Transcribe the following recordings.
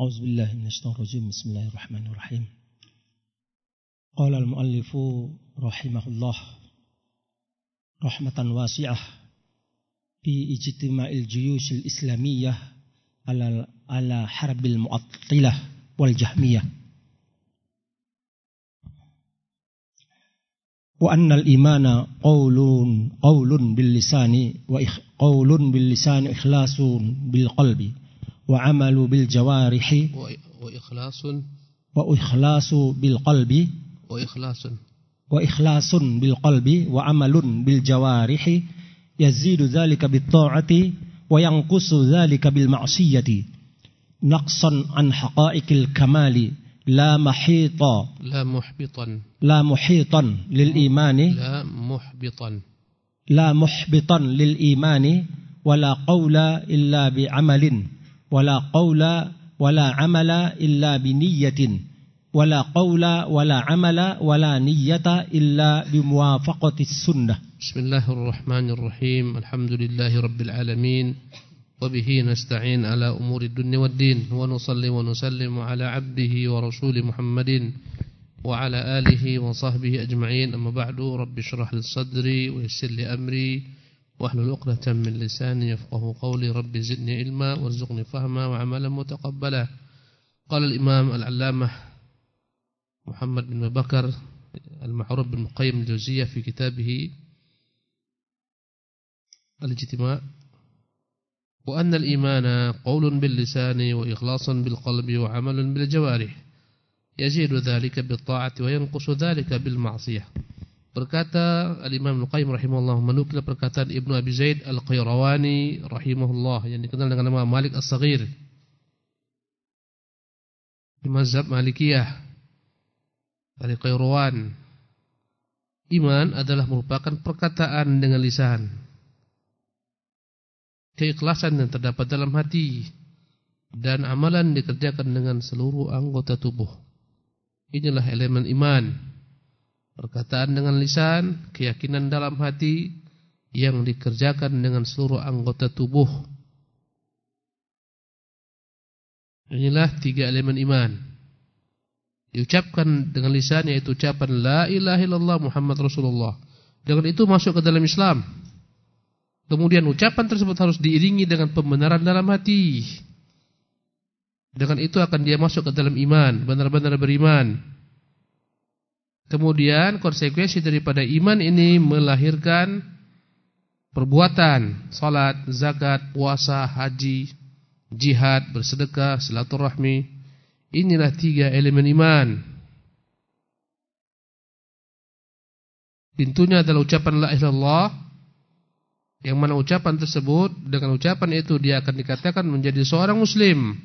أعوذ بالله من الشيطان الرجيم. بسم الله الرحمن الرحيم. قال المؤلف رحمه الله رحمة واسعة في اجتماع الجيوش الإسلامية على على حرب المعطلة والجهمية. وأن الإيمان قول قول باللسان وقول باللسان إخلاص بالقلب. وعمل بالجوارح وإخلاص. وإخلاص بالقلب. وإخلاص. وإخلاص بالقلب. وعمل بالجوارح. يزيد ذلك بالطاعة. وينقص ذلك بالمعصية. نقصا عن حقائق الكمال. لا محيط. لا محبطا. لا محيطا للإيمان. لا محبطا. لا محبطا للإيمان. ولا قول إلا بعمل. ولا قول ولا عمل إلا بنية ولا قول ولا عمل ولا نية إلا بموافقة السنة. بسم الله الرحمن الرحيم الحمد لله رب العالمين وبه نستعين على أمور الدنيا والدين ونصلي ونسلم على عبده ورسول محمد وعلى آله وصحبه أجمعين. أما بعد رب اشرح لي صدري ويسر لي أمري واحلل عقدة من لساني يفقه قولي. رب زدني علما وارزقني فهما وعملا متقبلا. قال الإمام العلامة محمد بن بكر المعروف بن قيم الجوزية في كتابه الاجتماع وأن الإيمان قول باللسان وإخلاص بالقلب وعمل بالجوارح. يزيد ذلك بالطاعة وينقص ذلك بالمعصية. Berkata Al-Imam Al-Qayyim rahimahullah menukil perkataan Ibnu Abi Zaid Al-Qayrawani rahimahullah yang dikenal dengan nama Malik As-Saghir. Di mazhab Malikiyah dari Qayrawan. Iman adalah merupakan perkataan dengan lisan. Keikhlasan yang terdapat dalam hati dan amalan dikerjakan dengan seluruh anggota tubuh. Inilah elemen iman perkataan dengan lisan, keyakinan dalam hati yang dikerjakan dengan seluruh anggota tubuh. Inilah tiga elemen iman. Diucapkan dengan lisan yaitu ucapan la ilaha illallah Muhammad Rasulullah. Dengan itu masuk ke dalam Islam. Kemudian ucapan tersebut harus diiringi dengan pembenaran dalam hati. Dengan itu akan dia masuk ke dalam iman, benar-benar beriman. Kemudian konsekuensi daripada iman ini melahirkan perbuatan, salat, zakat, puasa, haji, jihad, bersedekah, silaturahmi. Inilah tiga elemen iman. Pintunya adalah ucapan la ilallah yang mana ucapan tersebut dengan ucapan itu dia akan dikatakan menjadi seorang muslim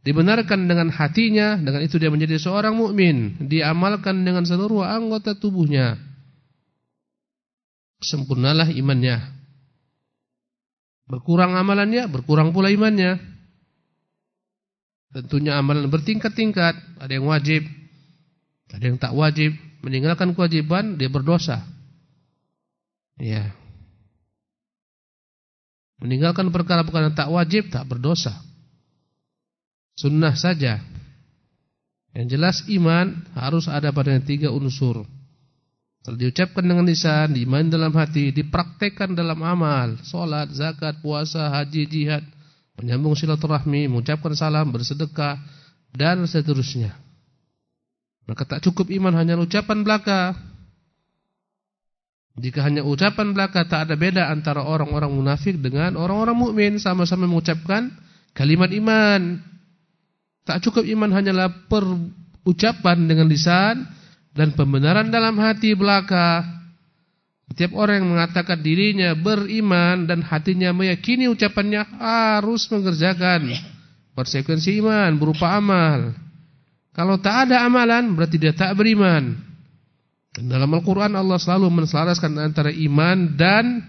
dibenarkan dengan hatinya, dengan itu dia menjadi seorang mukmin, diamalkan dengan seluruh anggota tubuhnya. Sempurnalah imannya. Berkurang amalannya, berkurang pula imannya. Tentunya amalan bertingkat-tingkat, ada yang wajib, ada yang tak wajib, meninggalkan kewajiban dia berdosa. Ya. Meninggalkan perkara-perkara tak wajib tak berdosa sunnah saja. Yang jelas iman harus ada pada tiga unsur. Kalau diucapkan dengan lisan, diiman dalam hati, dipraktekkan dalam amal, solat, zakat, puasa, haji, jihad, menyambung silaturahmi, mengucapkan salam, bersedekah, dan seterusnya. Maka tak cukup iman hanya ucapan belaka. Jika hanya ucapan belaka tak ada beda antara orang-orang munafik dengan orang-orang mukmin sama-sama mengucapkan kalimat iman. Tak cukup iman hanyalah perucapan dengan lisan dan pembenaran dalam hati belaka. Setiap orang yang mengatakan dirinya beriman dan hatinya meyakini ucapannya harus mengerjakan konsekuensi iman berupa amal. Kalau tak ada amalan berarti dia tak beriman. Dan dalam Al-Quran Allah selalu menselaraskan antara iman dan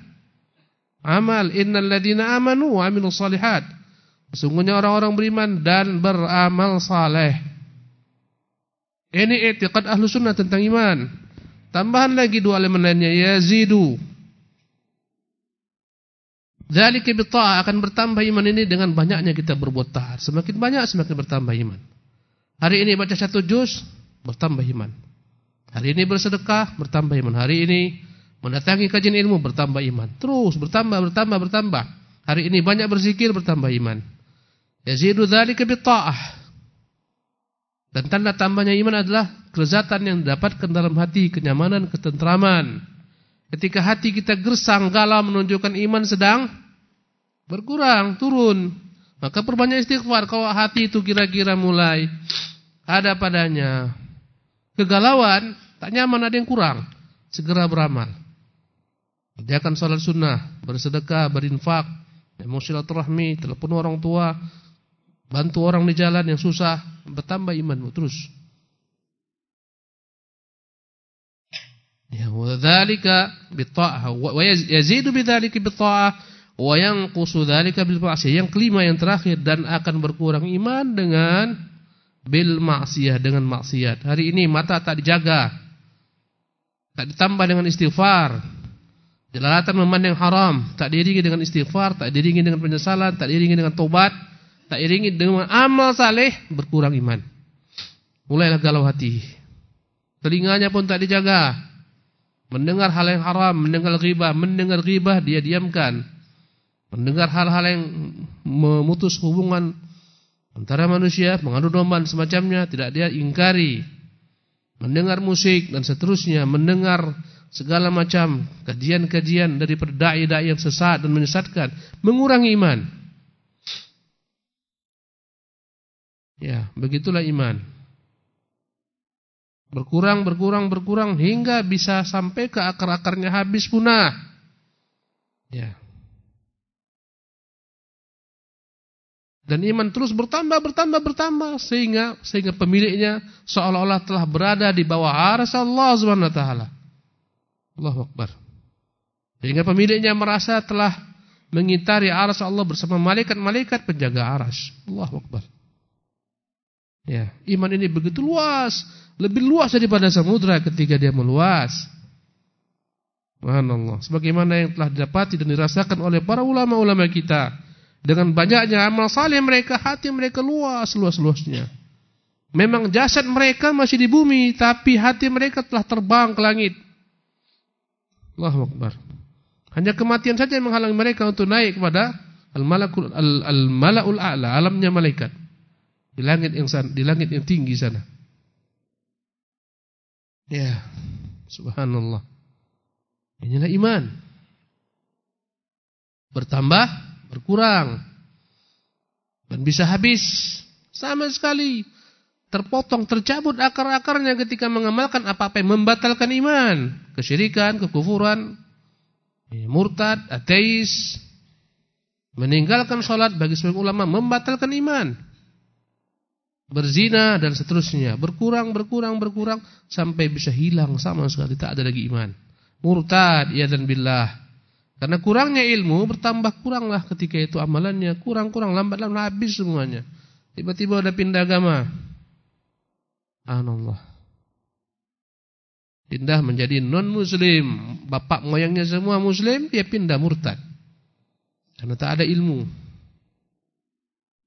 amal. Innal ladina amanu wa amilus salihat. Sesungguhnya orang-orang beriman dan beramal saleh. Ini etikat ahlu sunnah tentang iman. Tambahan lagi dua elemen lainnya. Yazidu. Dzalika bi akan bertambah iman ini dengan banyaknya kita berbuat taat. Semakin banyak semakin bertambah iman. Hari ini baca satu juz, bertambah iman. Hari ini bersedekah, bertambah iman. Hari ini mendatangi kajian ilmu, bertambah iman. Terus bertambah, bertambah, bertambah. Hari ini banyak berzikir, bertambah iman. Yazidu dzalika bi Dan tanda tambahnya iman adalah kelezatan yang didapatkan dalam hati, kenyamanan, ketentraman. Ketika hati kita gersang, galau menunjukkan iman sedang berkurang, turun. Maka perbanyak istighfar kalau hati itu kira-kira mulai ada padanya kegalauan, tak nyaman ada yang kurang, segera beramal. Kerjakan salat sunnah, bersedekah, berinfak, silaturahmi, telepon orang tua, bantu orang di jalan yang susah, bertambah imanmu terus. Ya, wa dzalika wa yazidu bidzalika bi-tha'ah wa yanqusu dzalika bil ma'siyah. Yang kelima yang terakhir dan akan berkurang iman dengan bil ma'siyah dengan maksiat. Hari ini mata tak dijaga. Tak ditambah dengan istighfar. Jelalatan memandang haram, tak diiringi dengan istighfar, tak diiringi dengan penyesalan, tak diiringi dengan tobat, tak diiringi dengan amal saleh, berkurang iman. Mulailah galau hati. Telinganya pun tak dijaga. Mendengar hal yang haram, mendengar ghibah, mendengar ghibah dia diamkan. Mendengar hal-hal yang memutus hubungan antara manusia, mengadu domba semacamnya tidak dia ingkari. Mendengar musik dan seterusnya, mendengar segala macam kajian-kajian dari dai-dai yang sesat dan menyesatkan, mengurangi iman. Ya, begitulah iman. Berkurang, berkurang, berkurang hingga bisa sampai ke akar-akarnya habis punah. Ya. Dan iman terus bertambah, bertambah, bertambah sehingga sehingga pemiliknya seolah-olah telah berada di bawah aras Allah Subhanahu wa taala. Allahu Akbar. Sehingga pemiliknya merasa telah mengitari aras Allah bersama malaikat-malaikat penjaga aras. Allahu Akbar. Ya, iman ini begitu luas lebih luas daripada samudra ketika dia meluas. Subhanallah. Sebagaimana yang telah didapati dan dirasakan oleh para ulama-ulama kita. Dengan banyaknya amal saleh mereka, hati mereka luas, luas-luasnya. Memang jasad mereka masih di bumi, tapi hati mereka telah terbang ke langit. Allahu Akbar. Hanya kematian saja yang menghalangi mereka untuk naik kepada al-malakul al-malaul a'la, alamnya malaikat. Di langit yang sana, di langit yang tinggi sana. Ya, subhanallah. Inilah iman. Bertambah, berkurang. Dan bisa habis sama sekali. Terpotong, tercabut akar-akarnya ketika mengamalkan apa-apa yang membatalkan iman. Kesyirikan, kekufuran, ya, murtad, ateis. Meninggalkan sholat bagi sebagian ulama membatalkan iman berzina dan seterusnya, berkurang, berkurang, berkurang sampai bisa hilang sama sekali tak ada lagi iman. Murtad ya dan billah. Karena kurangnya ilmu bertambah kuranglah ketika itu amalannya, kurang-kurang lambat-lambat habis semuanya. Tiba-tiba udah pindah agama. Anallah. Pindah menjadi non muslim, bapak moyangnya semua muslim, dia pindah murtad. Karena tak ada ilmu.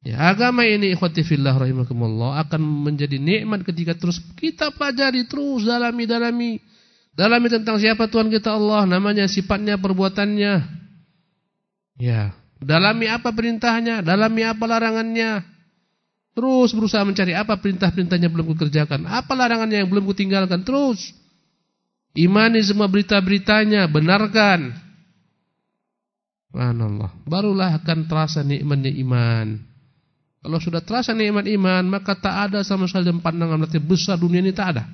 Ya, agama ini ikhwati fillah rahimakumullah akan menjadi nikmat ketika terus kita pelajari terus dalami dalami tentang siapa Tuhan kita Allah, namanya, sifatnya, perbuatannya. Ya, dalami apa perintahnya, dalami apa larangannya. Terus berusaha mencari apa perintah-perintahnya belum kukerjakan, apa larangannya yang belum kutinggalkan, terus imani semua berita-beritanya, benarkan. Subhanallah. Barulah akan terasa nikmatnya iman. Kalau sudah terasa nikmat iman, maka tak ada sama sekali pandangan berarti besar dunia ini tak ada.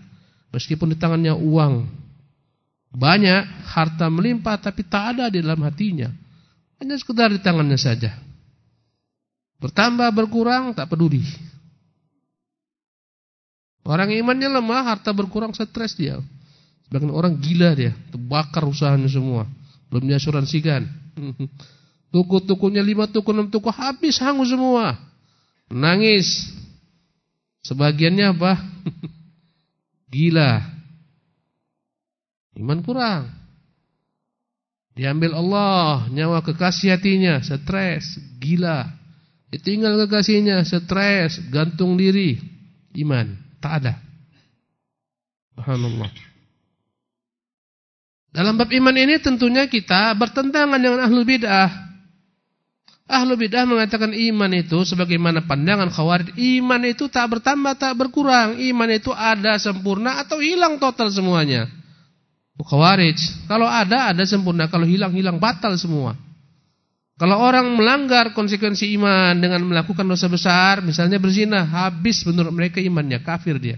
Meskipun di tangannya uang banyak, harta melimpah, tapi tak ada di dalam hatinya. Hanya sekedar di tangannya saja. Bertambah, berkurang, tak peduli. Orang imannya lemah, harta berkurang, stres dia. Sebagian orang gila dia, terbakar usahanya semua. Belum diasuransikan. Tuku-tukunya lima tuku, enam tuku, habis hangus semua. Nangis. Sebagiannya apa? Gila. Iman kurang. Diambil Allah nyawa kekasih hatinya, stres, gila. Ditinggal kekasihnya, stres, gantung diri, iman, tak ada. Subhanallah. Dalam bab iman ini tentunya kita bertentangan dengan ahlu bid'ah. Ahlu bid'ah mengatakan iman itu sebagaimana pandangan khawarij, iman itu tak bertambah, tak berkurang. Iman itu ada sempurna atau hilang total semuanya. Khawarij, kalau ada ada sempurna, kalau hilang hilang batal semua. Kalau orang melanggar konsekuensi iman dengan melakukan dosa besar, misalnya berzina, habis menurut mereka imannya, kafir dia.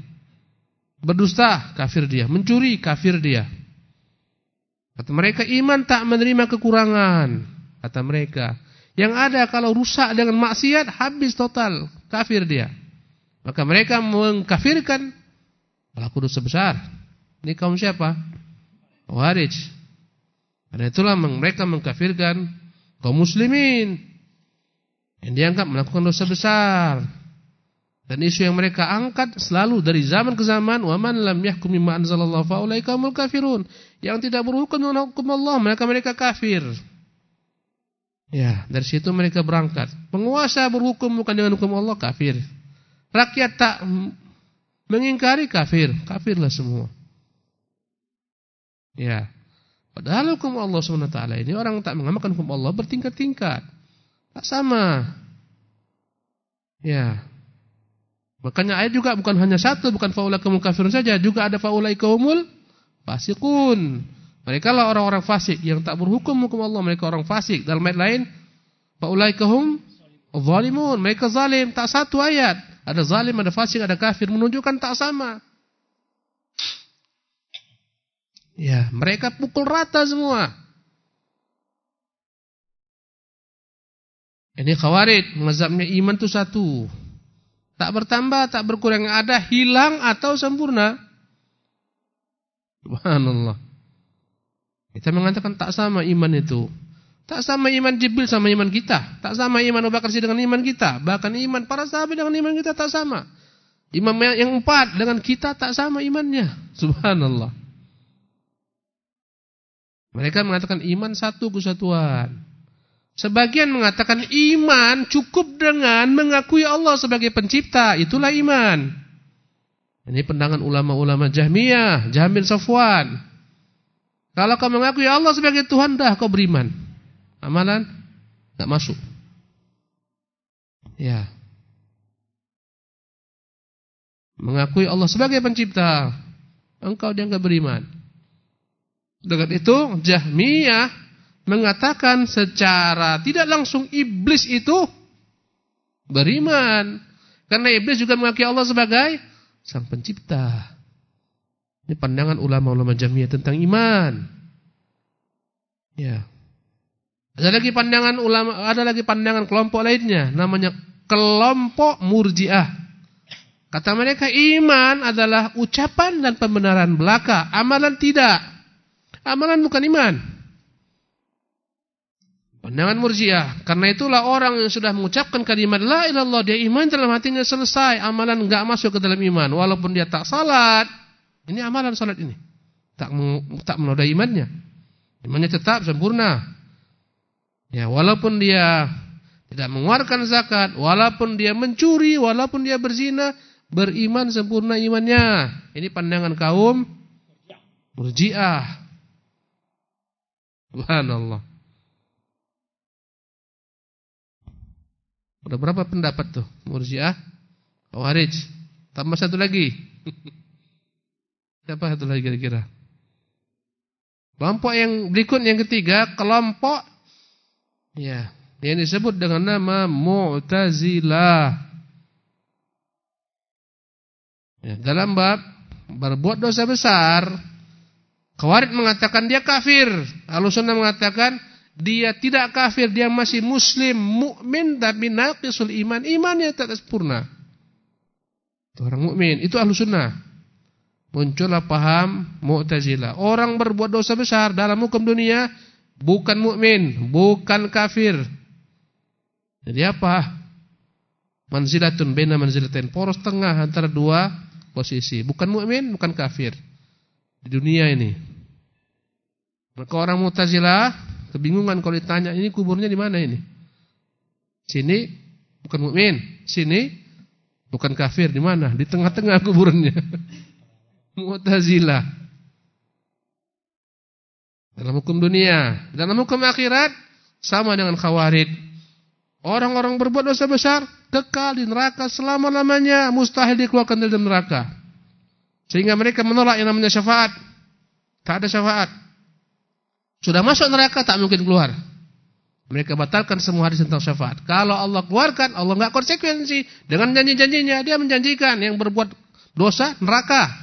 Berdusta, kafir dia. Mencuri, kafir dia. Kata mereka iman tak menerima kekurangan. Kata mereka. Yang ada kalau rusak dengan maksiat habis total. Kafir dia. Maka mereka mengkafirkan pelaku dosa besar. Ini kaum siapa? Khawarij. Karena itulah mereka mengkafirkan kaum muslimin. Yang dianggap melakukan dosa besar. Dan isu yang mereka angkat selalu dari zaman ke zaman, wa man lam yahkum bima anzalallahu fa ulaika humul kafirun. Yang tidak berhukum dengan hukum Allah, mereka mereka kafir. Ya, dari situ mereka berangkat. Penguasa berhukum bukan dengan hukum Allah, kafir. Rakyat tak mengingkari kafir, kafirlah semua. Ya. Padahal hukum Allah SWT ini orang tak mengamalkan hukum Allah bertingkat-tingkat. Tak sama. Ya, Makanya ayat juga bukan hanya satu, bukan faulakumul kafirun saja, juga ada faulaikumul fasikun. Mereka lah orang-orang fasik yang tak berhukum hukum Allah, mereka orang fasik. Dalam ayat lain, faulaikahum zalimun, mereka zalim, tak satu ayat. Ada zalim, ada fasik, ada kafir, menunjukkan tak sama. Ya, mereka pukul rata semua. Ini khawarid, mazhabnya iman itu satu. Tak bertambah, tak berkurang. Ada hilang atau sempurna. Subhanallah. Kita mengatakan tak sama iman itu. Tak sama iman Jibril sama iman kita. Tak sama iman Abu Bakar dengan iman kita. Bahkan iman para sahabat dengan iman kita tak sama. Imam yang empat dengan kita tak sama imannya. Subhanallah. Mereka mengatakan iman satu kesatuan. Sebagian mengatakan iman cukup dengan mengakui Allah sebagai pencipta. Itulah iman. Ini pandangan ulama-ulama Jahmiyah, Jahmin Safwan. Kalau kau mengakui Allah sebagai Tuhan, dah kau beriman. Amalan tak masuk. Ya. Mengakui Allah sebagai pencipta, engkau dianggap beriman. Dengan itu Jahmiyah mengatakan secara tidak langsung iblis itu beriman. Karena iblis juga mengakui Allah sebagai sang pencipta. Ini pandangan ulama-ulama jamiah tentang iman. Ya. Ada lagi pandangan ulama, ada lagi pandangan kelompok lainnya namanya kelompok Murji'ah. Kata mereka iman adalah ucapan dan pembenaran belaka, amalan tidak. Amalan bukan iman. Pandangan murjiah. Karena itulah orang yang sudah mengucapkan kalimat la ilallah dia iman dalam hatinya selesai, amalan enggak masuk ke dalam iman walaupun dia tak salat. Ini amalan salat ini. Tak tak menodai imannya. Imannya tetap sempurna. Ya, walaupun dia tidak mengeluarkan zakat, walaupun dia mencuri, walaupun dia berzina, beriman sempurna imannya. Ini pandangan kaum murjiah. Subhanallah. Udah berapa pendapat tuh? Murji'ah, Khawarij. Tambah satu lagi. Siapa satu lagi kira-kira? Kelompok yang berikut yang ketiga, kelompok ya, yang disebut dengan nama Mu'tazilah. Ya, dalam bab berbuat dosa besar, Khawarij mengatakan dia kafir. Ahlussunnah mengatakan dia tidak kafir, dia masih muslim, mukmin tapi naqisul iman, imannya tak sempurna. Itu orang mukmin, itu ahlu sunnah. Muncullah paham Mu'tazilah. Orang berbuat dosa besar dalam hukum dunia bukan mukmin, bukan kafir. Jadi apa? Manzilatun baina manzilatain, poros tengah antara dua posisi. Bukan mukmin, bukan kafir. Di dunia ini. Maka orang Mu'tazilah kebingungan kalau ditanya ini kuburnya di mana ini? Sini bukan mukmin, sini bukan kafir di mana? Di tengah-tengah kuburnya. Mu'tazilah. Dalam hukum dunia, dalam hukum akhirat sama dengan khawarid. Orang-orang berbuat dosa besar kekal di neraka selama-lamanya, mustahil dikeluarkan dari neraka. Sehingga mereka menolak yang namanya syafaat. Tak ada syafaat. Sudah masuk neraka tak mungkin keluar. Mereka batalkan semua hadis tentang syafaat. Kalau Allah keluarkan, Allah enggak konsekuensi dengan janji-janjinya. Dia menjanjikan yang berbuat dosa neraka.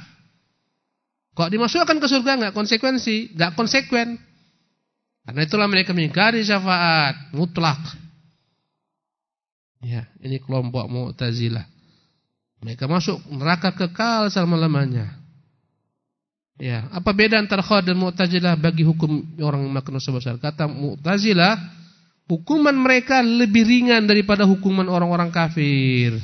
Kok dimasukkan ke surga enggak konsekuensi, enggak konsekuen. Karena itulah mereka mengingkari syafaat mutlak. Ya, ini kelompok Mu'tazilah. Mereka masuk neraka kekal selama-lamanya. Ya, apa beda antara Khawarij dan Mu'tazilah bagi hukum orang makan dosa besar? Kata Mu'tazilah, hukuman mereka lebih ringan daripada hukuman orang-orang kafir.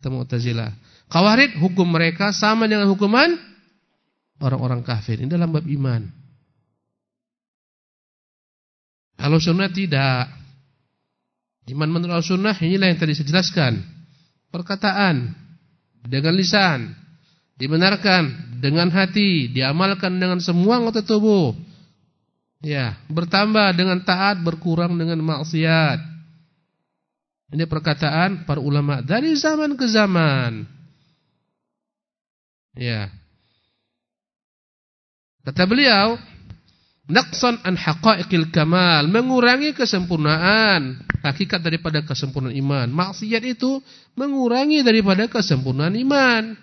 Kata Mu'tazilah. Khawarij hukum mereka sama dengan hukuman orang-orang kafir. Ini dalam bab iman. Kalau sunnah tidak. Iman menurut sunnah inilah yang tadi saya jelaskan. Perkataan dengan lisan dibenarkan dengan hati, diamalkan dengan semua anggota tubuh. Ya, bertambah dengan taat, berkurang dengan maksiat. Ini perkataan para ulama dari zaman ke zaman. Ya. Kata beliau, naqsan an haqa'iqil kamal, mengurangi kesempurnaan hakikat daripada kesempurnaan iman. Maksiat itu mengurangi daripada kesempurnaan iman.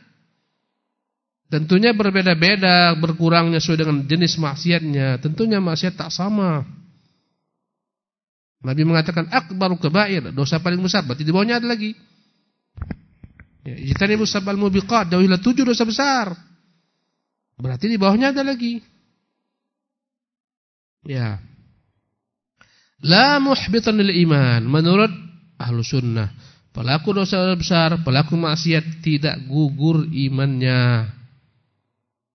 Tentunya berbeda-beda, berkurangnya sesuai dengan jenis maksiatnya. Tentunya maksiat tak sama. Nabi mengatakan akbaru kebair, dosa paling besar, berarti di bawahnya ada lagi. Ya, Jitanibu sabal mubiqat, jauhilah tujuh dosa besar. Berarti di bawahnya ada lagi. Ya. La muhbitan lil iman, menurut ahlu sunnah. Pelaku dosa besar, pelaku maksiat tidak gugur imannya.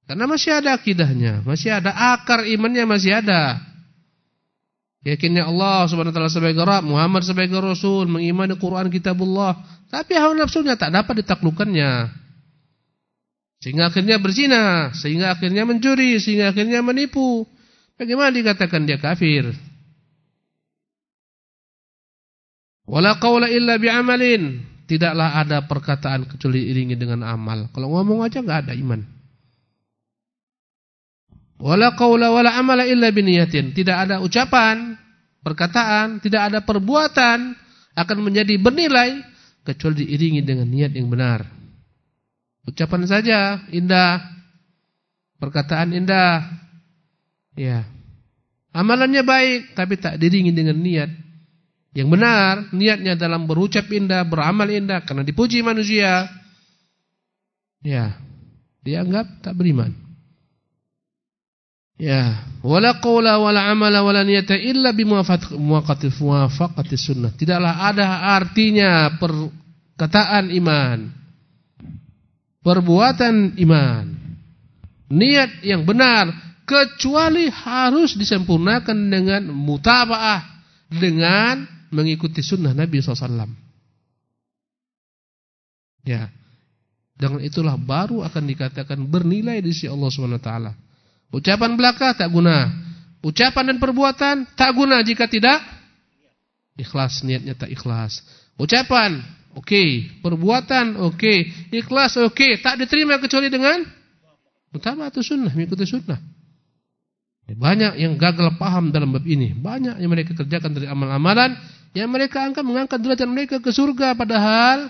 Karena masih ada akidahnya, masih ada akar imannya masih ada. Yakinnya Allah Subhanahu wa taala sebagai Rabb, Muhammad sebagai Rasul, mengimani Quran kitabullah, tapi hawa nafsunya tak dapat ditaklukkannya. Sehingga akhirnya berzina, sehingga akhirnya mencuri, sehingga akhirnya menipu. Bagaimana dikatakan dia kafir? Wala qawla illa bi'amalin. Tidaklah ada perkataan kecuali iringi dengan amal. Kalau ngomong aja enggak ada iman. Wala qawla wala amala illa biniyatin. Tidak ada ucapan, perkataan, tidak ada perbuatan akan menjadi bernilai kecuali diiringi dengan niat yang benar. Ucapan saja indah, perkataan indah. Ya. Amalannya baik tapi tak diiringi dengan niat yang benar, niatnya dalam berucap indah, beramal indah karena dipuji manusia. Ya. Dianggap tak beriman. Ya, wala qawla wala amala wala niyata illa bimuwafaqati muwafaqati sunnah. Tidaklah ada artinya perkataan iman. Perbuatan iman. Niat yang benar kecuali harus disempurnakan dengan mutabaah dengan mengikuti sunnah Nabi SAW. Ya. Dengan itulah baru akan dikatakan bernilai di sisi Allah taala. Ucapan belaka tak guna. Ucapan dan perbuatan tak guna jika tidak ikhlas, niatnya tak ikhlas. Ucapan oke, okay. perbuatan oke, okay. ikhlas oke, okay. tak diterima kecuali dengan utama atau sunnah, mengikuti sunnah. Banyak yang gagal paham dalam bab ini. Banyak yang mereka kerjakan dari amal-amalan yang mereka angkat mengangkat derajat mereka ke surga padahal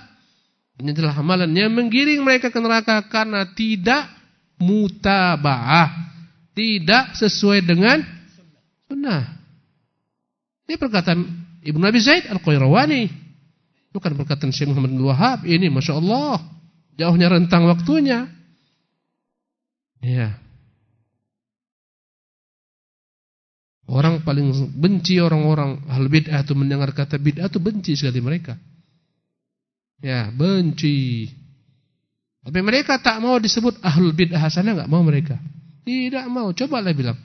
ini adalah amalan yang menggiring mereka ke neraka karena tidak mutabaah tidak sesuai dengan sunnah. Ini perkataan Ibnu Abi Zaid Al-Qayrawani. Bukan perkataan Syekh Muhammad bin Wahab. Ini Masya Allah. Jauhnya rentang waktunya. Ya. Orang paling benci orang-orang hal bid'ah itu mendengar kata bid'ah itu benci sekali mereka. Ya, benci. Tapi mereka tak mau disebut ahlul bid'ah sana enggak mau mereka. Tidak mau. Cobalah bilang.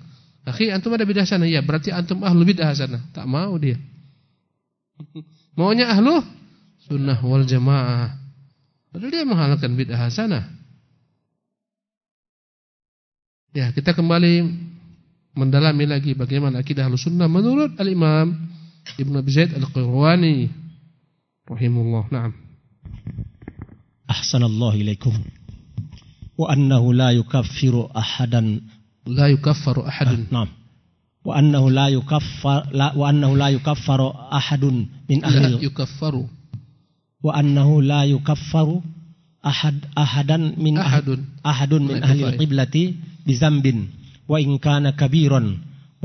Akhi, antum ada bidah sana. Ya, berarti antum ahlu bidah sana. Tak mau dia. Maunya ahlu sunnah wal jamaah. Padahal dia menghalalkan bid'ah hasanah. Ya, kita kembali mendalami lagi bagaimana akidah sunnah menurut al-Imam Ibn Abi Zaid Al-Qirwani rahimullah. Naam. Ahsanallahu ilaikum. Wa annahu la yukaffiru ahadan la yukaffaru ahadun. Ah, naam. Wa annahu la yukaffar la wa annahu la yukaffaru ahadun min ahli la yukaffaru wa annahu la yukaffaru ahad ahadan min ahadun ahadun min ahli al-qiblati bi zambin wa in kana kabiran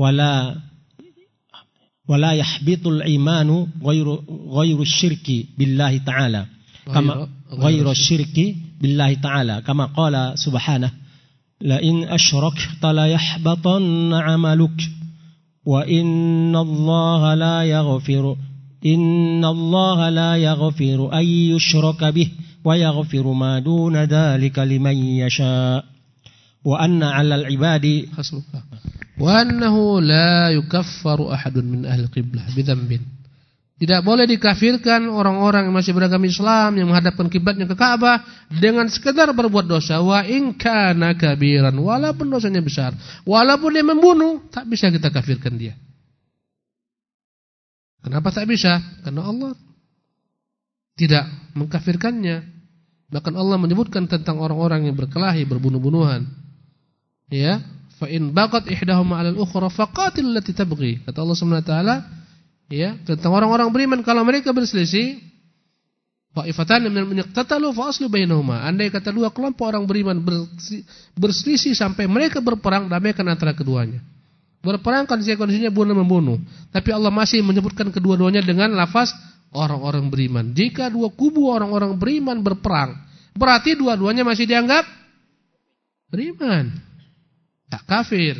wala wala yahbitul imanu ghairu ghairu syirki billahi ta'ala kama ghairu syirki billahi ta'ala kama qala subhanahu la in asyrakta la yahbatanna 'amaluk wa inna Allah la yaghfiru إن الله لا يغفر أن يشرك به ويغفر ما دون ذلك لمن يشاء وأن على العباد وأنه لا يكفر أحد من أهل القبلة بذنب Tidak boleh dikafirkan orang-orang yang masih beragama Islam yang menghadapkan kiblatnya ke Ka'bah dengan sekedar berbuat dosa wa in kana kabiran walaupun dosanya besar walaupun dia membunuh tak bisa kita kafirkan dia. Kenapa tak bisa? Karena Allah tidak mengkafirkannya. Bahkan Allah menyebutkan tentang orang-orang yang berkelahi, berbunuh-bunuhan. Ya, fa in baqat ihdahuma 'ala al-ukhra faqatil allati tabghi. Kata Allah Subhanahu taala, ya, tentang orang-orang beriman kalau mereka berselisih, Fa'ifatan min yaqtatalu fa aslu bainahuma. Andai kata dua kelompok orang beriman berselisih sampai mereka berperang, damaikan antara keduanya. Berperang kondisi-kondisinya bunuh membunuh. Tapi Allah masih menyebutkan kedua-duanya dengan lafaz orang-orang beriman. Jika dua kubu orang-orang beriman berperang, berarti dua-duanya masih dianggap beriman. Tak kafir.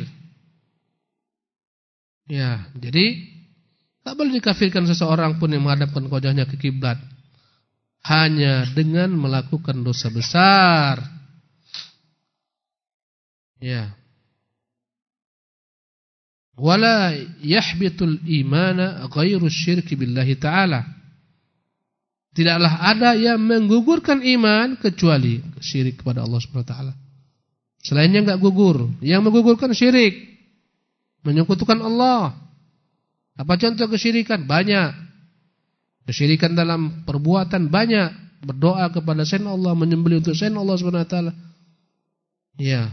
Ya, jadi tak boleh dikafirkan seseorang pun yang menghadapkan wajahnya ke kiblat hanya dengan melakukan dosa besar. Ya wala yahbitul imana ghairu syirki billahi ta'ala. Tidaklah ada yang menggugurkan iman kecuali syirik kepada Allah Subhanahu wa taala. Selainnya enggak gugur. Yang menggugurkan syirik menyekutukan Allah. Apa contoh kesyirikan? Banyak. Kesyirikan dalam perbuatan banyak. Berdoa kepada selain Allah, menyembelih untuk selain Allah Subhanahu wa taala. Ya,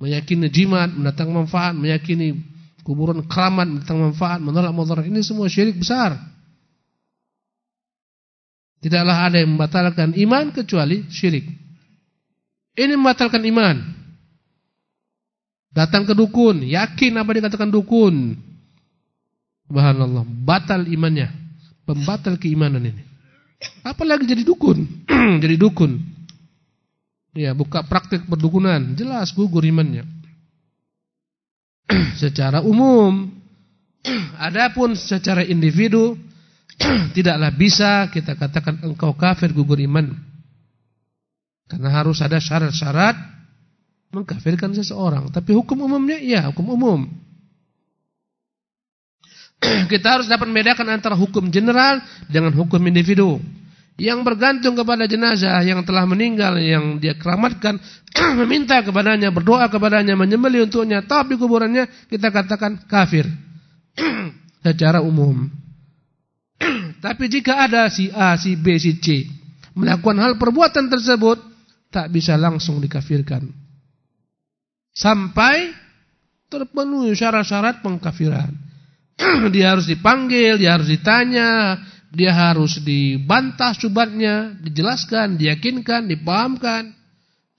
meyakini jimat mendatang manfaat, meyakini kuburan keramat mendatang manfaat, menolak mudarat. Ini semua syirik besar. Tidaklah ada yang membatalkan iman kecuali syirik. Ini membatalkan iman. Datang ke dukun, yakin apa dikatakan dukun. Subhanallah, batal imannya. Pembatal keimanan ini. Apalagi jadi dukun. jadi dukun. Ya, buka praktik perdukunan, jelas gugur imannya. secara umum. Adapun secara individu tidaklah bisa kita katakan engkau kafir gugur iman. Karena harus ada syarat-syarat mengkafirkan seseorang. Tapi hukum umumnya iya, hukum umum. kita harus dapat membedakan antara hukum general dengan hukum individu yang bergantung kepada jenazah yang telah meninggal yang dia keramatkan meminta kepadanya berdoa kepadanya menyembelih untuknya tapi kuburannya kita katakan kafir. Secara umum. Tapi jika ada si A si B si C melakukan hal perbuatan tersebut tak bisa langsung dikafirkan. Sampai terpenuhi syarat-syarat pengkafiran. Dia harus dipanggil dia harus ditanya dia harus dibantah subatnya, dijelaskan, diyakinkan, dipahamkan.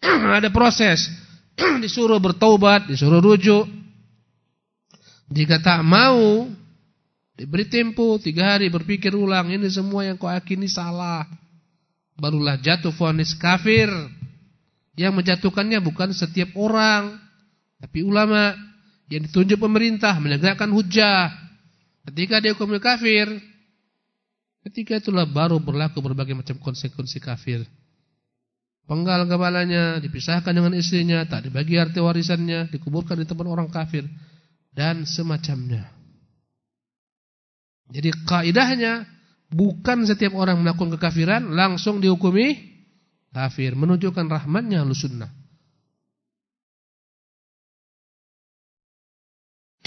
Ada proses. disuruh bertaubat, disuruh rujuk. Jika tak mau, diberi tempo tiga hari berpikir ulang. Ini semua yang kau yakini salah. Barulah jatuh vonis kafir. Yang menjatuhkannya bukan setiap orang. Tapi ulama yang ditunjuk pemerintah menegakkan hujah. Ketika dia hukum kafir, Ketika itulah baru berlaku berbagai macam konsekuensi kafir. penggal kepalanya, dipisahkan dengan istrinya, tak dibagi harta warisannya, dikuburkan di tempat orang kafir dan semacamnya. Jadi kaidahnya bukan setiap orang melakukan kekafiran langsung dihukumi kafir, menunjukkan rahmatnya sunnah.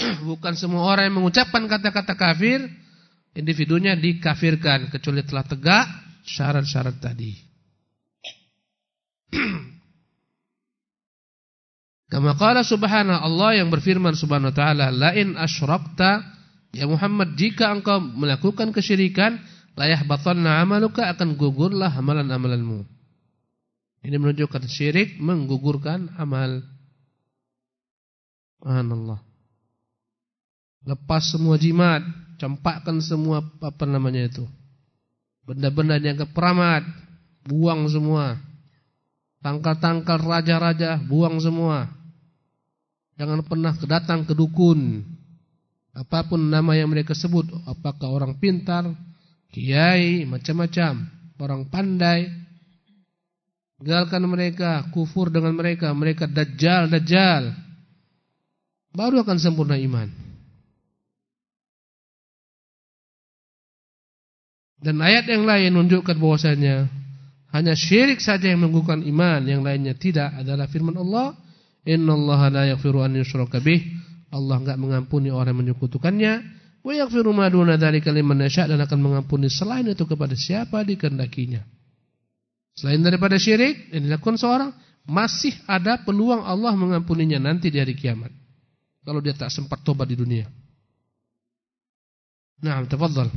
bukan semua orang yang mengucapkan kata-kata kafir individunya dikafirkan kecuali telah tegak syarat-syarat tadi. Kama qala subhanahu Allah yang berfirman subhanahu wa ta'ala lain asyrakta ya Muhammad jika engkau melakukan kesyirikan layah batanna amaluka akan gugurlah amalan-amalanmu. Ini menunjukkan syirik menggugurkan amal. Subhanallah. Lepas semua jimat, campakkan semua apa namanya itu. Benda-benda yang keperamat, buang semua. Tangkal-tangkal raja-raja, buang semua. Jangan pernah kedatang ke dukun. Apa pun nama yang mereka sebut, apakah orang pintar, kiai, macam-macam, orang pandai. Tinggalkan mereka, kufur dengan mereka, mereka dajjal, dajjal. Baru akan sempurna iman. Dan ayat yang lain menunjukkan bahwasanya hanya syirik saja yang menggugurkan iman, yang lainnya tidak adalah firman Allah Innallaha la yaghfiru an yushraka bih. Allah enggak mengampuni orang yang menyekutukannya. Wa yaghfiru ma duna dzalika liman yasha dan akan mengampuni selain itu kepada siapa dikehendakinya. Selain daripada syirik yang dilakukan seorang, masih ada peluang Allah mengampuninya nanti di hari kiamat. Kalau dia tak sempat tobat di dunia. Nah, tafadhal.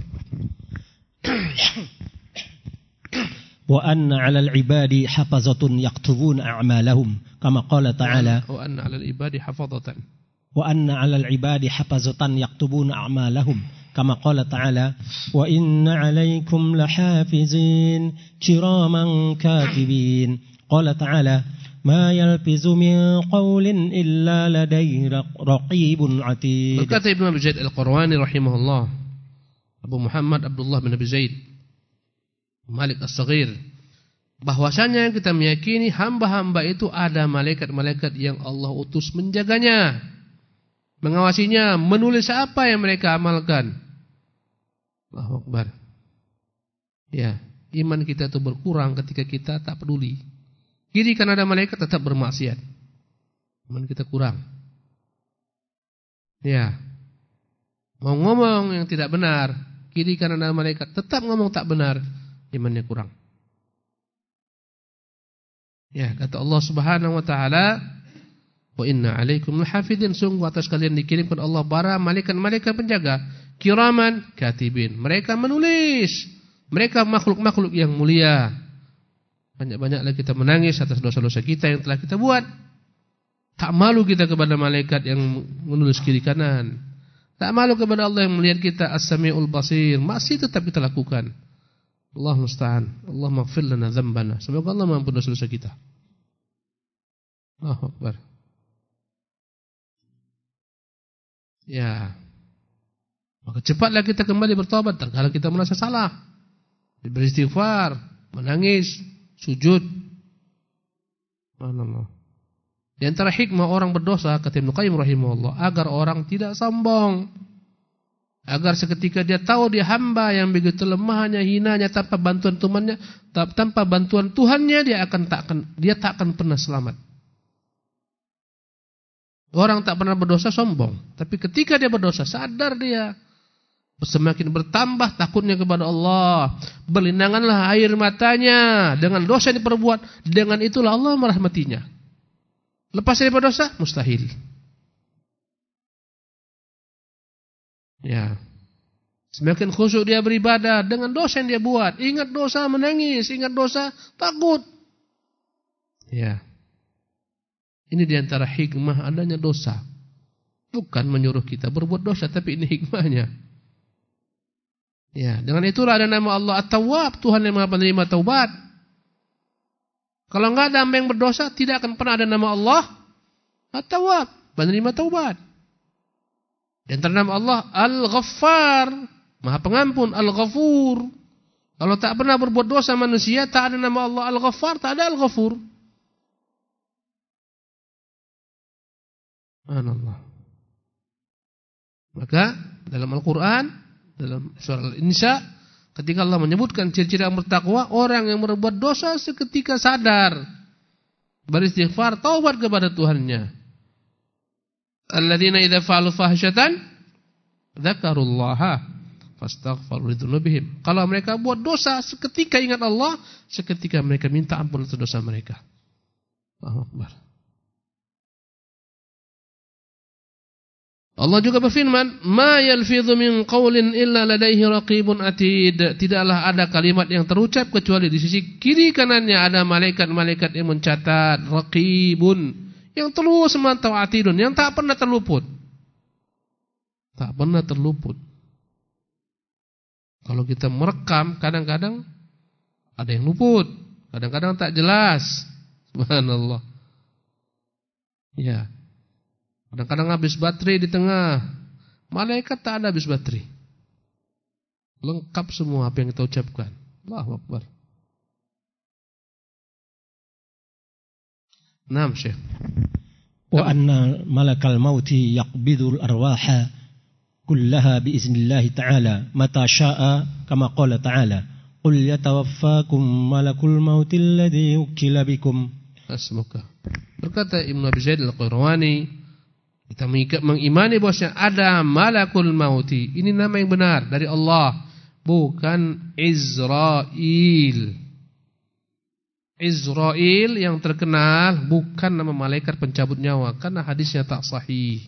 وأن على العباد حفظة يكتبون أعمالهم كما قال تعالى وأن على العباد حفظة. وأن على العباد حفظة يكتبون أعمالهم كما قال تعالى وإن عليكم لحافظين كراما كاتبين. قال تعالى ما يلفظ من قول إلا لديه رقيب عتيد. berkata Ibn Abi Zaid Al-Qurwani rahimahullah Abu Muhammad Abdullah bin Abi Zaid Malik As-Saghir. Bahwasanya kita meyakini hamba-hamba itu ada malaikat-malaikat yang Allah utus menjaganya mengawasinya menulis apa yang mereka amalkan. Allahu Akbar. Ya iman kita itu berkurang ketika kita tak peduli. Kiri kan ada malaikat tetap bermaksiat. Iman kita kurang. Ya. Mau ngomong yang tidak benar kiri kan ada malaikat tetap ngomong tak benar imannya kurang. Ya, kata Allah Subhanahu wa taala, "Wa inna 'alaikum lahafidin." Sungguh atas kalian dikirimkan Allah para malaikat-malaikat penjaga, kiraman katibin. Mereka menulis. Mereka makhluk-makhluk yang mulia. Banyak-banyaklah kita menangis atas dosa-dosa kita yang telah kita buat. Tak malu kita kepada malaikat yang menulis kiri kanan. Tak malu kepada Allah yang melihat kita as-sami'ul basir. Masih tetap kita lakukan. Allah musta'an. Allah maghfir lana dzambana. Semoga Allah mengampuni dosa-dosa kita. Allahu Akbar. Ya. Maka cepatlah kita kembali bertobat kalau kita merasa salah. Beristighfar, menangis, sujud. Subhanallah. Di antara hikmah orang berdosa kata Ibnu Qayyim rahimahullah agar orang tidak sombong. Agar seketika dia tahu dia hamba yang begitu lemahnya, hinanya tanpa bantuan Tuhannya, tanpa bantuan Tuhannya dia akan tak akan dia tak akan pernah selamat. Orang tak pernah berdosa sombong, tapi ketika dia berdosa sadar dia semakin bertambah takutnya kepada Allah. Berlinanganlah air matanya dengan dosa yang diperbuat, dengan itulah Allah merahmatinya. Lepas dari berdosa mustahil. Ya. Semakin khusyuk dia beribadah dengan dosa yang dia buat. Ingat dosa menangis, ingat dosa takut. Ya. Ini di antara hikmah adanya dosa. Bukan menyuruh kita berbuat dosa, tapi ini hikmahnya. Ya, dengan itulah ada nama Allah At-Tawwab, Tuhan yang Maha Penerima taubat. Kalau enggak ada yang berdosa, tidak akan pernah ada nama Allah At-Tawwab, taubat. Dan ternama Allah Al-Ghaffar, Maha Pengampun, Al-Ghafur. Kalau tak pernah berbuat dosa manusia, tak ada nama Allah Al-Ghaffar, tak ada Al-Ghafur. Subhanallah. Maka dalam Al-Quran, dalam surah Al-Insya, ketika Allah menyebutkan ciri-ciri yang bertakwa, orang yang berbuat dosa seketika sadar, beristighfar, taubat kepada Tuhannya. Alladzina idza fa'alu fahsyatan dzakarullaha. Kalau mereka buat dosa seketika ingat Allah, seketika mereka minta ampun untuk dosa mereka. Allahu. Allah juga berfirman, "Ma yalfidhu min qawlin illa ladaihi raqibun atid." Tidaklah ada kalimat yang terucap kecuali di sisi kiri kanannya ada malaikat-malaikat yang mencatat, raqibun, yang terus memantau atidun, yang tak pernah terluput. Tak pernah terluput. Kalau kita merekam, kadang-kadang ada yang luput, kadang-kadang tak jelas. Subhanallah. Ya. Kadang-kadang habis baterai di tengah. Malaikat tak ada habis baterai. Lengkap semua apa yang kita ucapkan. Allahu Akbar. Naam Syekh. Wa anna malakal mauti yaqbidul arwaha kullaha biiznillahi ta'ala mata sya'a kama qala ta'ala. Qul yatawaffakum malakul mauti alladhi ukila bikum. Asmuka. Berkata Ibnu Abi Zaid Al-Qayrawani kita mengimani bahwasanya ada malakul mauti. Ini nama yang benar dari Allah, bukan Israel. Israel yang terkenal bukan nama malaikat pencabut nyawa karena hadisnya tak sahih.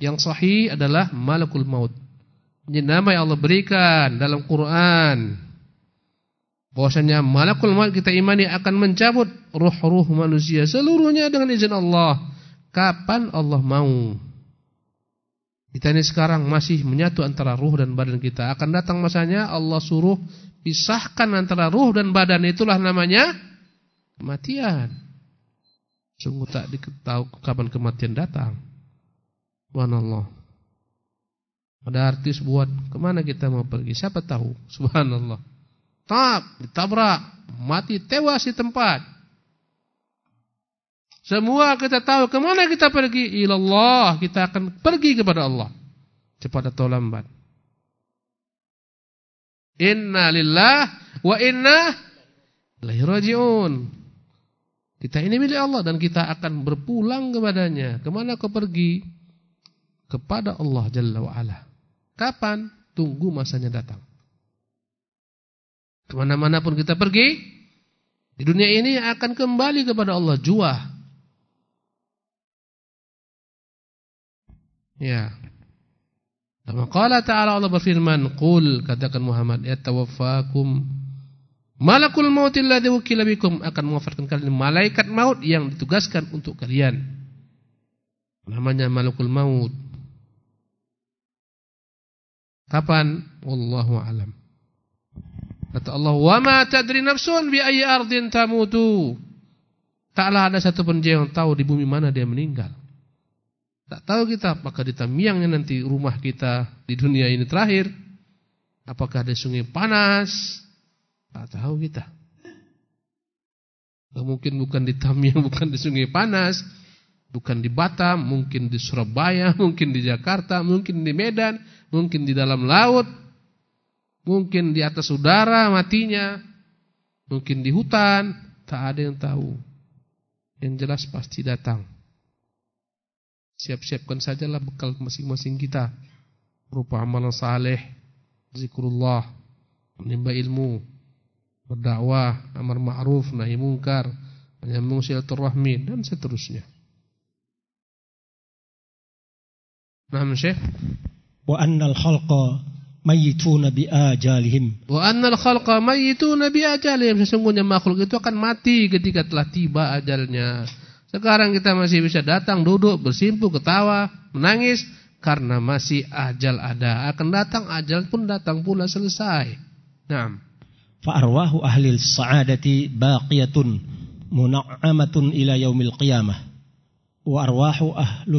Yang sahih adalah malakul maut. Ini nama yang Allah berikan dalam Quran. Bahwasanya malakul maut kita imani akan mencabut ruh-ruh manusia seluruhnya dengan izin Allah Kapan Allah mau? Kita ini sekarang masih menyatu antara ruh dan badan kita. Akan datang masanya Allah suruh pisahkan antara ruh dan badan. Itulah namanya kematian. Sungguh tak diketahui kapan kematian datang. Subhanallah. Ada artis buat ke mana kita mau pergi? Siapa tahu? Subhanallah. Tak, ditabrak, mati tewas di tempat. Semua kita tahu ke mana kita pergi. Ilallah. Kita akan pergi kepada Allah. Cepat atau lambat. Inna lillah wa inna ilaihi raji'un. Kita ini milik Allah dan kita akan berpulang kepadanya. Ke mana kau pergi? Kepada Allah Jalla wa'ala. Kapan? Tunggu masanya datang. Ke mana-mana pun kita pergi. Di dunia ini akan kembali kepada Allah. Juah. Ya. Qala ta'ala Allah berfirman, "Qul katakan Muhammad, yatawaffakum malakul maut alladhi wukila bikum akan mewafatkan kalian malaikat maut yang ditugaskan untuk kalian." Namanya malakul maut. Kapan? Wallahu alam. Kata Allah, "Wa ma tadri nafsun bi ayyi ardin tamutu." Taklah ada satu pun yang tahu di bumi mana dia meninggal. Tak tahu kita apakah di tamiangnya nanti rumah kita di dunia ini terakhir. Apakah ada sungai panas? Tak tahu kita. Mungkin bukan di Tamiang, bukan di sungai panas. Bukan di Batam, mungkin di Surabaya, mungkin di Jakarta, mungkin di Medan, mungkin di dalam laut. Mungkin di atas udara matinya. Mungkin di hutan. Tak ada yang tahu. Yang jelas pasti datang. Siap-siapkan sajalah bekal masing-masing kita. Berupa amalan saleh, zikrullah, menimba ilmu, berdakwah, amar ma'ruf, nahi mungkar, menyambung silaturahmi dan seterusnya. Nah, Syekh. Wa annal khalqa mayyituna bi ajalihim. Wa annal khalqa mayyituna bi ajalihim. Sesungguhnya makhluk itu akan mati ketika telah tiba ajalnya. Sekarang kita masih bisa datang, duduk, bersimpu, ketawa, menangis karena masih ajal ada. Akan datang ajal pun datang pula selesai. Naam. Fa arwahu ahli sa'adati baqiyatun mun'amatun ila yaumil qiyamah. Wa arwahu ahli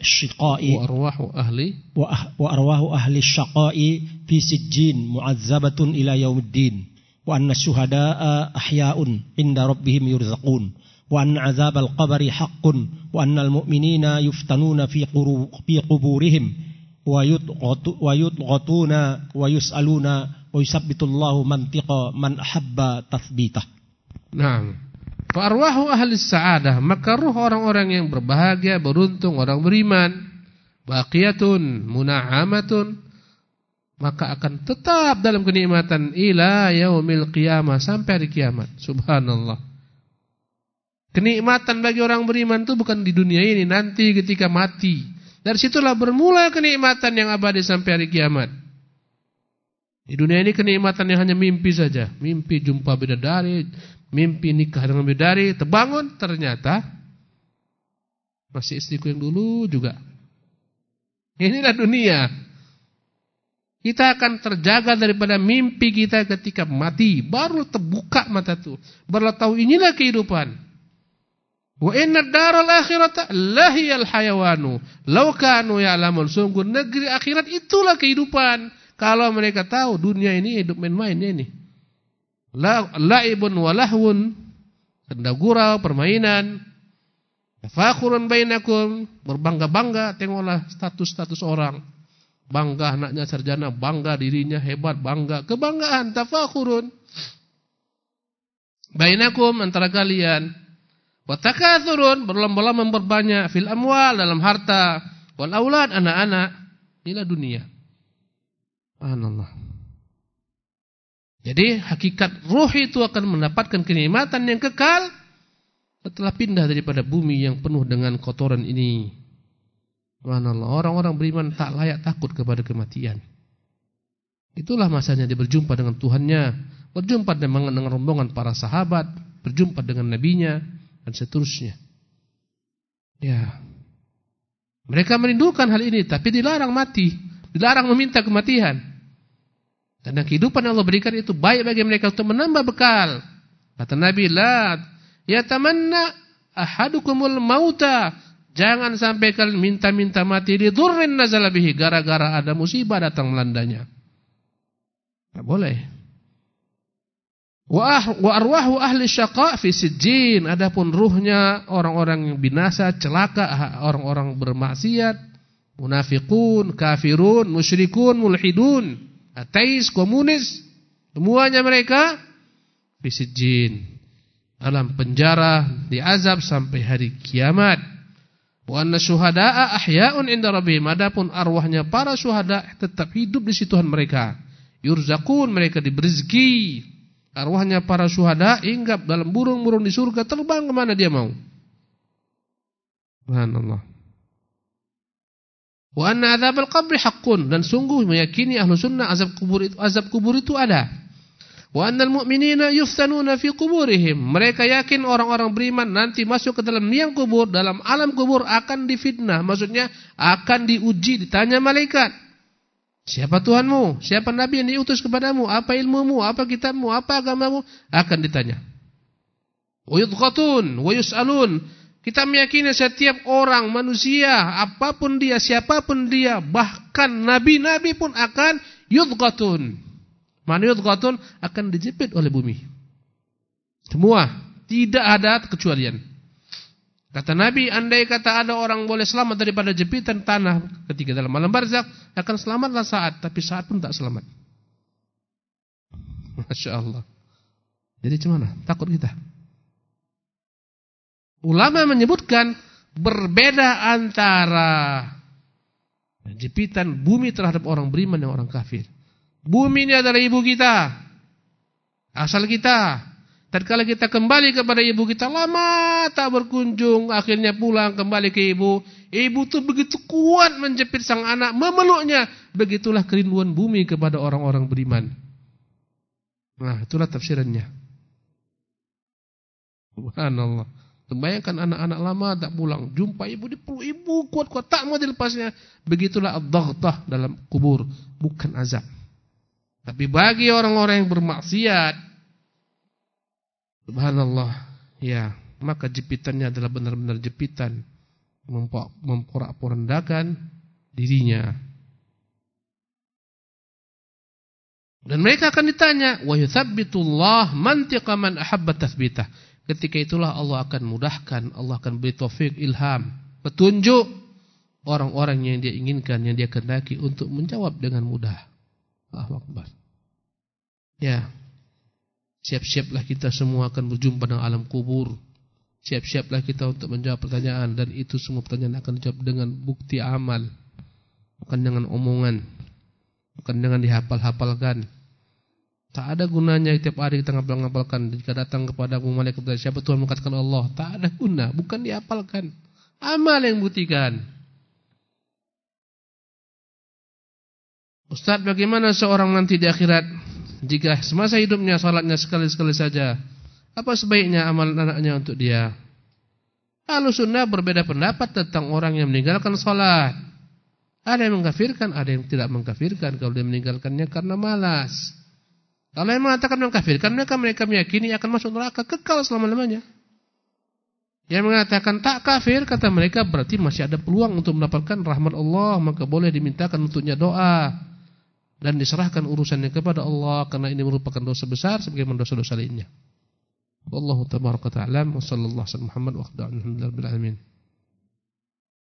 syiqai wa arwahu ahli ah-, wa arwahu ahli syiqai fi sijjin mu'azzabatun ila yaumiddin wa anna syuhadaa ahya'un inda rabbihim yurzaqun. وأن عذاب القبر حق وأن المؤمنين يفتنون في في قبورهم ويضغطون ويسألون ويثبت الله منطق من أحب تثبيته Nah, Farwahu ahli sa'adah, maka ruh orang-orang yang berbahagia, beruntung, orang beriman, baqiyatun, muna'amatun, maka akan tetap dalam kenikmatan ila yaumil qiyamah sampai hari kiamat. Subhanallah. Kenikmatan bagi orang beriman itu bukan di dunia ini, nanti ketika mati. Dari situlah bermula kenikmatan yang abadi sampai hari kiamat. Di dunia ini kenikmatan yang hanya mimpi saja. Mimpi jumpa bidadari, mimpi nikah dengan bidadari, terbangun ternyata masih istriku yang dulu juga. Inilah dunia. Kita akan terjaga daripada mimpi kita ketika mati. Baru terbuka mata itu. Baru tahu inilah kehidupan. Wa inna daral akhirata lahiyal hayawanu. Lau kanu ya'lamun. Sungguh negeri akhirat itulah kehidupan. Kalau mereka tahu dunia ini hidup main-main ini. La'ibun walahwun. Sendagurau, permainan. Fakhurun bainakum. Berbangga-bangga. Tengoklah status-status orang. Bangga anaknya sarjana. Bangga dirinya hebat. Bangga. Kebanggaan. Tafakhurun. Bainakum antara kalian. Watakathurun berlomba-lomba memperbanyak fil amwal dalam harta wal aulad anak-anak. Inilah dunia. Subhanallah. Jadi hakikat ruh itu akan mendapatkan kenikmatan yang kekal setelah pindah daripada bumi yang penuh dengan kotoran ini. Subhanallah. Orang-orang beriman tak layak takut kepada kematian. Itulah masanya dia berjumpa dengan Tuhannya, berjumpa dengan rombongan para sahabat, berjumpa dengan nabinya dan seterusnya. Ya. Mereka merindukan hal ini tapi dilarang mati, dilarang meminta kematian. Karena kehidupan Allah berikan itu baik bagi mereka untuk menambah bekal. Kata Nabi, "La yatamanna ahadukumul mauta." Jangan sampai kalian minta-minta mati di dzurrin nazala bihi gara-gara ada musibah datang melandanya. Tidak boleh. Wa arwahu ahli syaqa fi sijjin. Adapun ruhnya orang-orang yang binasa, celaka, orang-orang bermaksiat, munafikun, kafirun, musyrikun, mulhidun, ateis, komunis, semuanya mereka fi sijjin. Dalam penjara, diazab sampai hari kiamat. Wa anna syuhada'a ahya'un inda rabbihim. Adapun arwahnya para syuhada tetap hidup di situ mereka. Yurzakun mereka diberi rezeki Arwahnya para syuhada hinggap dalam burung-burung di surga terbang ke mana dia mau. Subhanallah. Wa anna adzabal qabri haqqun dan sungguh meyakini ahlu sunnah azab kubur itu azab kubur itu ada. Wa annal mu'minina yuftanuna fi kuburihim. Mereka yakin orang-orang beriman nanti masuk ke dalam liang kubur, dalam alam kubur akan difitnah. Maksudnya akan diuji, ditanya malaikat. Siapa Tuhanmu? Siapa Nabi yang diutus kepadamu? Apa ilmumu? Apa kitabmu? Apa agamamu? Akan ditanya. Wayudkhatun, wayus'alun. Kita meyakini setiap orang manusia, apa pun dia, siapa pun dia, bahkan nabi-nabi pun akan yudkhatun. Mana yudkhatun? Akan dijepit oleh bumi. Semua. Tidak ada kecualian. Kata Nabi, andai kata ada orang boleh selamat daripada jepitan tanah ketika dalam malam barzak, akan selamatlah saat, tapi saat pun tak selamat. Masya Allah. Jadi gimana? Takut kita. Ulama menyebutkan berbeda antara jepitan bumi terhadap orang beriman dan orang kafir. Bumi ini adalah ibu kita. Asal kita. Tatkala kita kembali kepada ibu kita lama tak berkunjung, akhirnya pulang kembali ke ibu. Ibu itu begitu kuat menjepit sang anak, memeluknya. Begitulah kerinduan bumi kepada orang-orang beriman. Nah, itulah tafsirannya. Subhanallah. Bayangkan anak-anak lama tak pulang, jumpa ibu dipeluk ibu kuat-kuat tak mau dilepasnya. Begitulah ad-daghtah dalam kubur, bukan azab. Tapi bagi orang-orang yang bermaksiat, Subhanallah. Ya, maka jepitannya adalah benar-benar jepitan memporak-porandakan dirinya. Dan mereka akan ditanya, wa yuthabbitullah mantiqa man ahabba tathbitah. Ketika itulah Allah akan mudahkan, Allah akan beri taufik, ilham, petunjuk orang-orang yang dia inginkan, yang dia kehendaki untuk menjawab dengan mudah. Allahu Akbar. Ya. Siap-siaplah kita semua akan berjumpa dengan alam kubur. Siap-siaplah kita untuk menjawab pertanyaan dan itu semua pertanyaan akan dijawab dengan bukti amal. Bukan dengan omongan. Bukan dengan dihafal-hafalkan. Tak ada gunanya setiap hari kita ngapal-ngapalkan. Jika datang kepada malaikat siapa Tuhan mengatakan Allah. Tak ada guna. Bukan dihafalkan. Amal yang buktikan. Ustaz bagaimana seorang nanti di akhirat jika semasa hidupnya salatnya sekali-sekali saja, apa sebaiknya amalan anaknya untuk dia? Ahlu sunnah berbeda pendapat tentang orang yang meninggalkan salat. Ada yang mengkafirkan, ada yang tidak mengkafirkan kalau dia meninggalkannya karena malas. Kalau yang mengatakan mengkafirkan, mereka mereka meyakini akan masuk neraka kekal selama-lamanya. Yang mengatakan tak kafir, kata mereka berarti masih ada peluang untuk mendapatkan rahmat Allah, maka boleh dimintakan untuknya doa dan diserahkan urusannya kepada Allah karena ini merupakan dosa besar sebagaimana dosa-dosa lainnya. Wallahu tabaraka ta'ala wa sallallahu alaihi wa sallam Muhammad wa